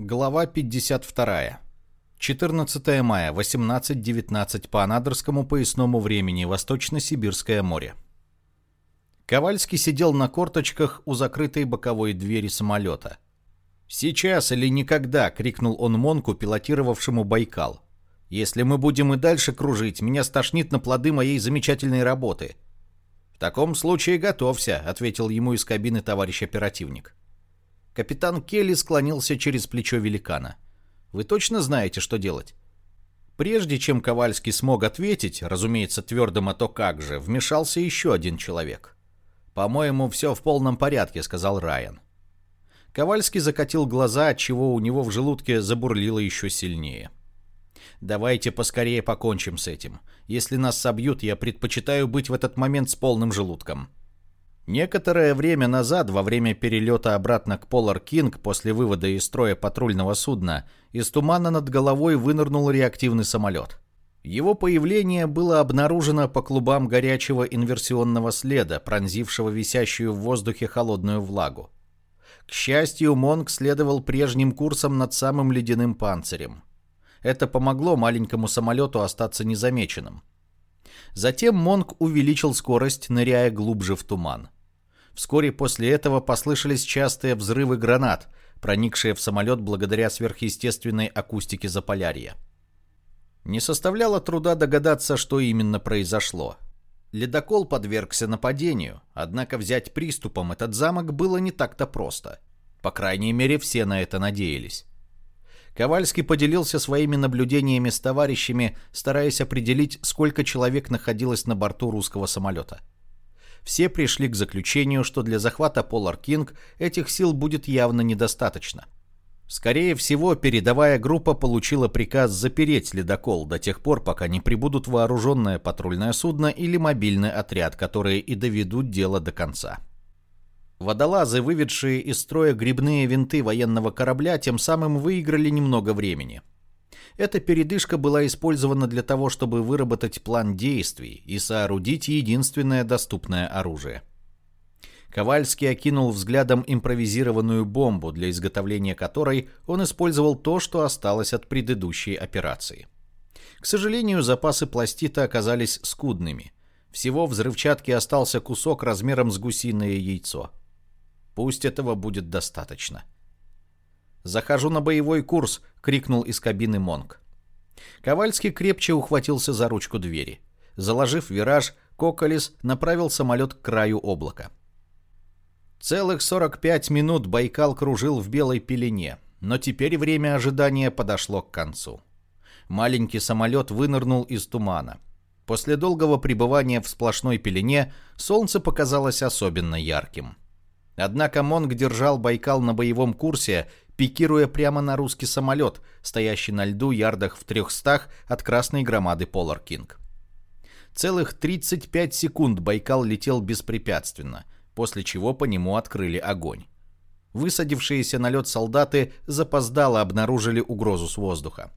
Глава 52. 14 мая, 18.19 по анадырскому поясному времени, Восточно-Сибирское море. Ковальский сидел на корточках у закрытой боковой двери самолета. «Сейчас или никогда!» — крикнул он Монку, пилотировавшему Байкал. «Если мы будем и дальше кружить, меня стошнит на плоды моей замечательной работы». «В таком случае готовься», — ответил ему из кабины товарищ оперативник. Капитан Келли склонился через плечо великана. «Вы точно знаете, что делать?» Прежде чем Ковальский смог ответить, разумеется, твердым, а то как же, вмешался еще один человек. «По-моему, все в полном порядке», — сказал Райан. Ковальский закатил глаза, отчего у него в желудке забурлило еще сильнее. «Давайте поскорее покончим с этим. Если нас собьют, я предпочитаю быть в этот момент с полным желудком». Некоторое время назад, во время перелета обратно к Полар Кинг после вывода из строя патрульного судна, из тумана над головой вынырнул реактивный самолет. Его появление было обнаружено по клубам горячего инверсионного следа, пронзившего висящую в воздухе холодную влагу. К счастью, Монг следовал прежним курсом над самым ледяным панцирем. Это помогло маленькому самолету остаться незамеченным. Затем Монг увеличил скорость, ныряя глубже в туман. Вскоре после этого послышались частые взрывы гранат, проникшие в самолет благодаря сверхъестественной акустике Заполярья. Не составляло труда догадаться, что именно произошло. Ледокол подвергся нападению, однако взять приступом этот замок было не так-то просто. По крайней мере, все на это надеялись. Ковальский поделился своими наблюдениями с товарищами, стараясь определить, сколько человек находилось на борту русского самолета все пришли к заключению, что для захвата Polar King этих сил будет явно недостаточно. Скорее всего, передовая группа получила приказ запереть ледокол до тех пор, пока не прибудут вооруженное патрульное судно или мобильный отряд, которые и доведут дело до конца. Водолазы, выведшие из строя грибные винты военного корабля, тем самым выиграли немного времени – эта передышка была использована для того, чтобы выработать план действий и соорудить единственное доступное оружие. Ковальский окинул взглядом импровизированную бомбу, для изготовления которой он использовал то, что осталось от предыдущей операции. К сожалению, запасы пластита оказались скудными. Всего взрывчатки остался кусок размером с гусиное яйцо. Пусть этого будет достаточно. «Захожу на боевой курс!» — крикнул из кабины Монг. Ковальский крепче ухватился за ручку двери. Заложив вираж, Коколес направил самолет к краю облака. Целых 45 минут Байкал кружил в белой пелене, но теперь время ожидания подошло к концу. Маленький самолет вынырнул из тумана. После долгого пребывания в сплошной пелене солнце показалось особенно ярким. Однако Монг держал Байкал на боевом курсе пикируя прямо на русский самолет, стоящий на льду ярдах в трехстах от красной громады Polar King. Целых 35 секунд Байкал летел беспрепятственно, после чего по нему открыли огонь. Высадившиеся на лед солдаты запоздало обнаружили угрозу с воздуха.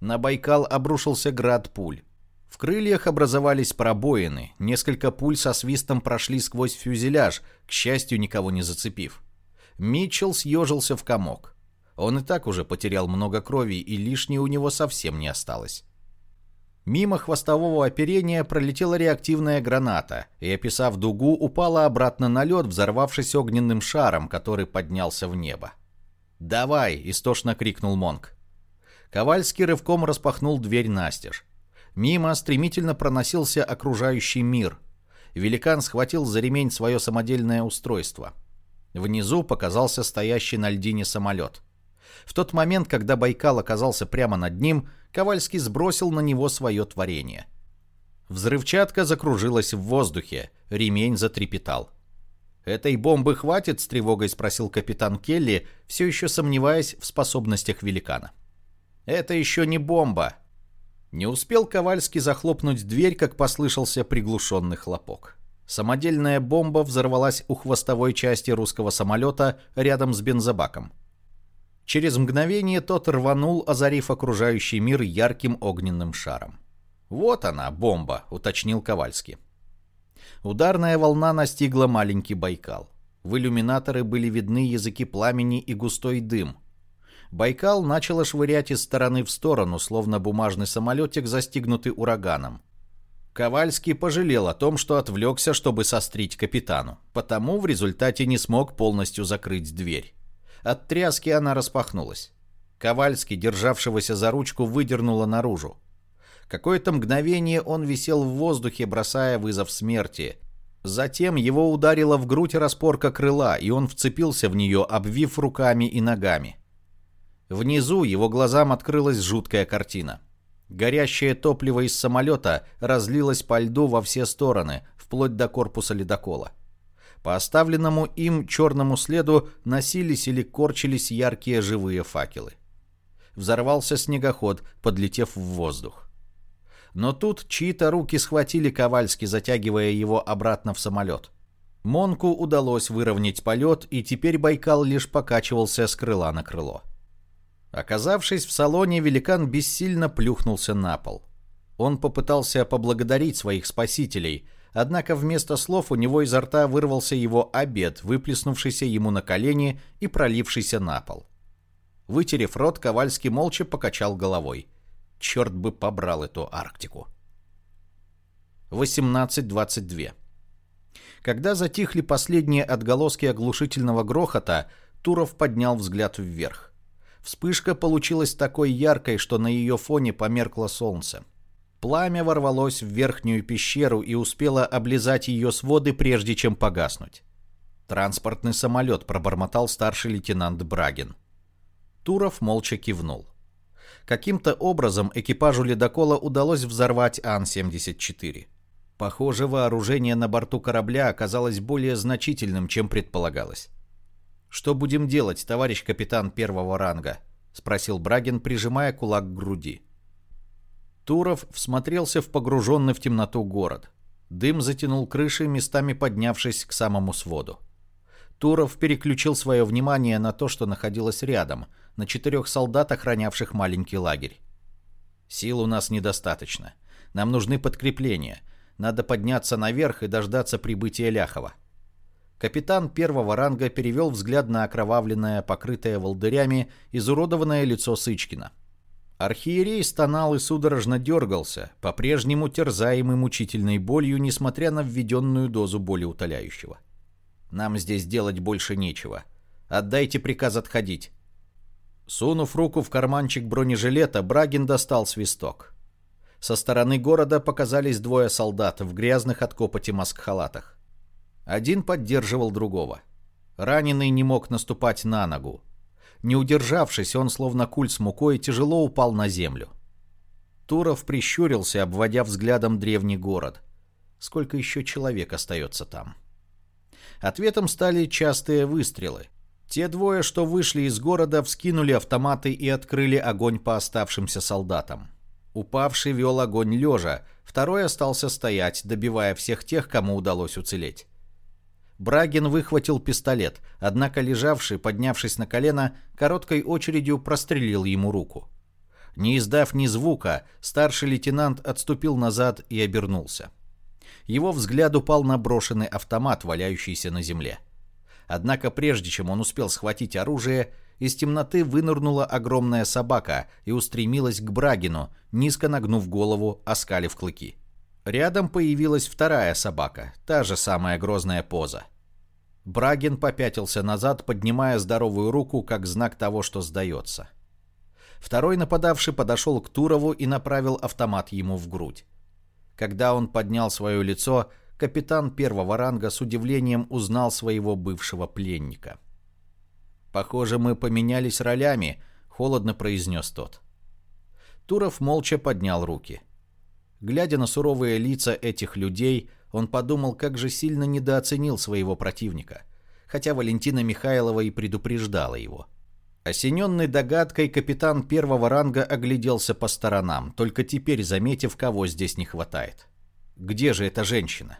На Байкал обрушился град пуль. В крыльях образовались пробоины, несколько пуль со свистом прошли сквозь фюзеляж, к счастью, никого не зацепив. Митчелл съежился в комок. Он и так уже потерял много крови, и лишней у него совсем не осталось. Мимо хвостового оперения пролетела реактивная граната и, описав дугу, упала обратно на лед, взорвавшись огненным шаром, который поднялся в небо. «Давай!» — истошно крикнул Монк. Ковальский рывком распахнул дверь настежь. Мимо стремительно проносился окружающий мир. Великан схватил за ремень свое самодельное устройство — Внизу показался стоящий на льдине самолет. В тот момент, когда Байкал оказался прямо над ним, Ковальский сбросил на него свое творение. Взрывчатка закружилась в воздухе, ремень затрепетал. «Этой бомбы хватит?» — с тревогой спросил капитан Келли, все еще сомневаясь в способностях великана. «Это еще не бомба!» Не успел Ковальский захлопнуть дверь, как послышался приглушенный хлопок. Самодельная бомба взорвалась у хвостовой части русского самолета рядом с бензобаком. Через мгновение тот рванул, озарив окружающий мир ярким огненным шаром. «Вот она, бомба», — уточнил Ковальский. Ударная волна настигла маленький Байкал. В иллюминаторы были видны языки пламени и густой дым. Байкал начало швырять из стороны в сторону, словно бумажный самолетик, застигнутый ураганом. Ковальский пожалел о том, что отвлекся, чтобы сострить капитану, потому в результате не смог полностью закрыть дверь. От тряски она распахнулась. Ковальский, державшегося за ручку, выдернуло наружу. Какое-то мгновение он висел в воздухе, бросая вызов смерти. Затем его ударила в грудь распорка крыла, и он вцепился в нее, обвив руками и ногами. Внизу его глазам открылась жуткая картина. Горящее топливо из самолета разлилось по льду во все стороны, вплоть до корпуса ледокола. По оставленному им черному следу носились или корчились яркие живые факелы. Взорвался снегоход, подлетев в воздух. Но тут чьи-то руки схватили Ковальски, затягивая его обратно в самолет. Монку удалось выровнять полет, и теперь Байкал лишь покачивался с крыла на крыло. Оказавшись в салоне, великан бессильно плюхнулся на пол. Он попытался поблагодарить своих спасителей, однако вместо слов у него изо рта вырвался его обед, выплеснувшийся ему на колени и пролившийся на пол. Вытерев рот, Ковальский молча покачал головой. Черт бы побрал эту Арктику. 18.22 Когда затихли последние отголоски оглушительного грохота, Туров поднял взгляд вверх. Вспышка получилась такой яркой, что на ее фоне померкло солнце. Пламя ворвалось в верхнюю пещеру и успело облизать ее своды, прежде чем погаснуть. «Транспортный самолет», — пробормотал старший лейтенант Брагин. Туров молча кивнул. Каким-то образом экипажу ледокола удалось взорвать Ан-74. Похоже, вооружение на борту корабля оказалось более значительным, чем предполагалось. «Что будем делать, товарищ капитан первого ранга?» — спросил Брагин, прижимая кулак к груди. Туров всмотрелся в погруженный в темноту город. Дым затянул крыши, местами поднявшись к самому своду. Туров переключил свое внимание на то, что находилось рядом, на четырех солдат, охранявших маленький лагерь. «Сил у нас недостаточно. Нам нужны подкрепления. Надо подняться наверх и дождаться прибытия Ляхова. Капитан первого ранга перевел взгляд на окровавленное, покрытое волдырями, изуродованное лицо Сычкина. Архиерей стонал и судорожно дергался, по-прежнему терзаемый мучительной болью, несмотря на введенную дозу болеутоляющего. «Нам здесь делать больше нечего. Отдайте приказ отходить». Сунув руку в карманчик бронежилета, Брагин достал свисток. Со стороны города показались двое солдат в грязных от копоти маскхалатах. Один поддерживал другого. Раненый не мог наступать на ногу. Не удержавшись, он, словно куль с мукой, тяжело упал на землю. Туров прищурился, обводя взглядом древний город. Сколько еще человек остается там? Ответом стали частые выстрелы. Те двое, что вышли из города, вскинули автоматы и открыли огонь по оставшимся солдатам. Упавший вел огонь лежа, второй остался стоять, добивая всех тех, кому удалось уцелеть. Брагин выхватил пистолет, однако лежавший, поднявшись на колено, короткой очередью прострелил ему руку. Не издав ни звука, старший лейтенант отступил назад и обернулся. Его взгляд упал на брошенный автомат, валяющийся на земле. Однако прежде чем он успел схватить оружие, из темноты вынырнула огромная собака и устремилась к Брагину, низко нагнув голову, оскалив клыки. Рядом появилась вторая собака, та же самая грозная поза. Брагин попятился назад, поднимая здоровую руку, как знак того, что сдается. Второй нападавший подошел к Турову и направил автомат ему в грудь. Когда он поднял свое лицо, капитан первого ранга с удивлением узнал своего бывшего пленника. «Похоже, мы поменялись ролями», — холодно произнес тот. Туров молча поднял руки. Глядя на суровые лица этих людей, он подумал, как же сильно недооценил своего противника, хотя Валентина Михайлова и предупреждала его. Осененный догадкой, капитан первого ранга огляделся по сторонам, только теперь заметив, кого здесь не хватает. Где же эта женщина?